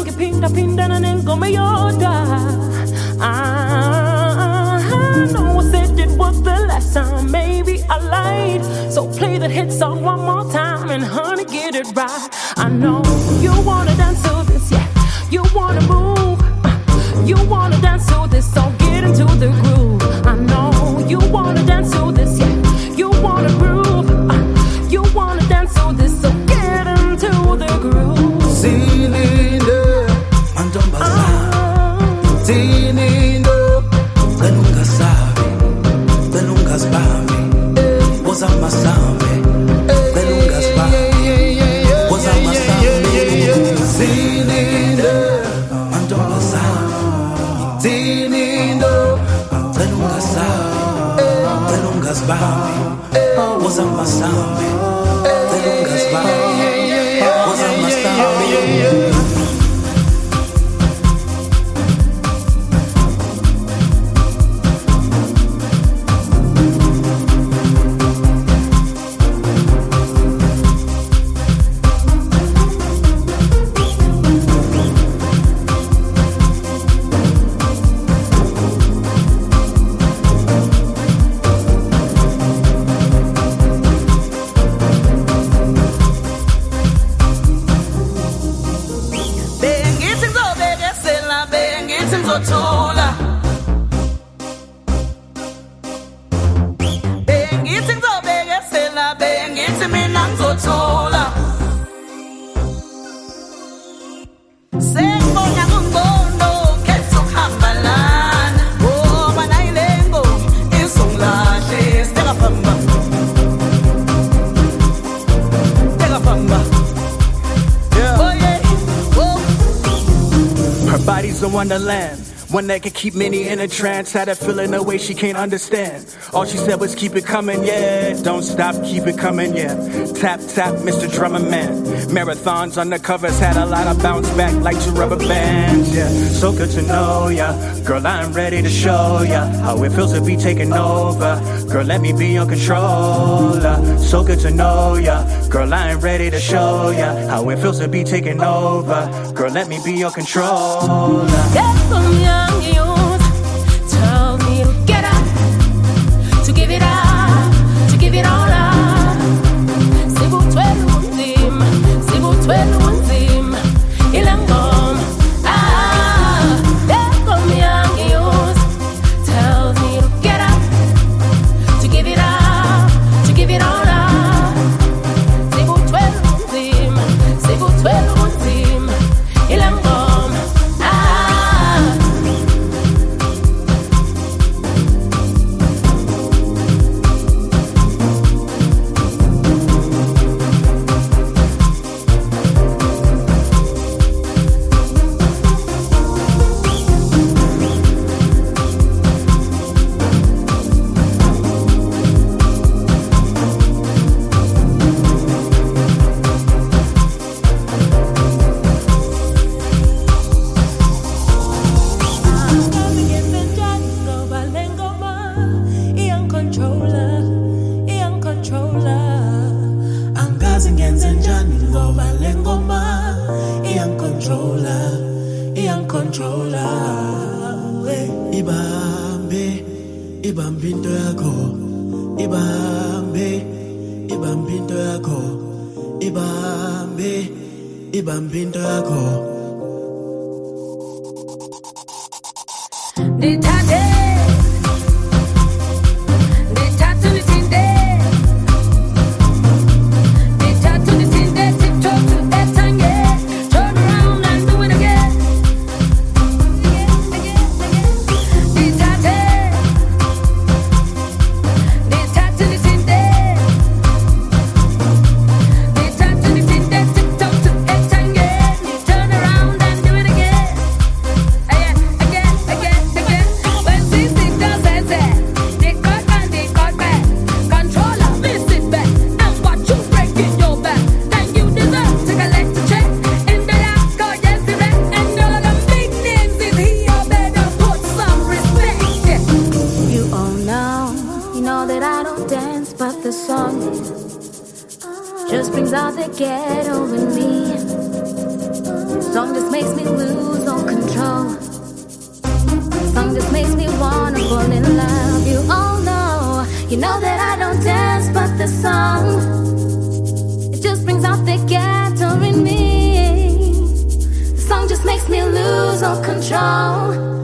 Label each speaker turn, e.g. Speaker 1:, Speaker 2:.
Speaker 1: angepindapinda na nengoma yoda I know I said it was the last time Maybe I lied. So play that hit song one more time And honey, get it right. I know you wanna dance so
Speaker 2: Zinindo Wena ungasabi Wena ungazibambi Woza Wena ungazibambi
Speaker 3: body's a wonderland. One that could keep many in a trance. Had a feeling a way she can't understand. All she said was keep it coming, yeah. Don't stop, keep it coming, yeah. Tap, tap, Mr. Drummer Man. Marathons on the covers had a lot of bounce back like two rubber bands, yeah. So good to know ya. Girl, I'm ready to show ya how it feels to be taken over. Girl, let me be your controller. So good to know ya. Girl, I'm ready to show ya how it feels to be taken over. Girl, let me be your controller.
Speaker 1: From young
Speaker 2: iyangicontrola iyangicontrola Hey, eh. ibambe ibambe into yakho ibambe ibambe into yakho ibambe ibambe into yakho
Speaker 4: ndithande just brings out the ghetto in me. Song just makes me lose all control. Song just makes me wanna fall in love. You all know You know that I don't dance, but the song it just brings out the ghetto in me. The song just makes me lose all control.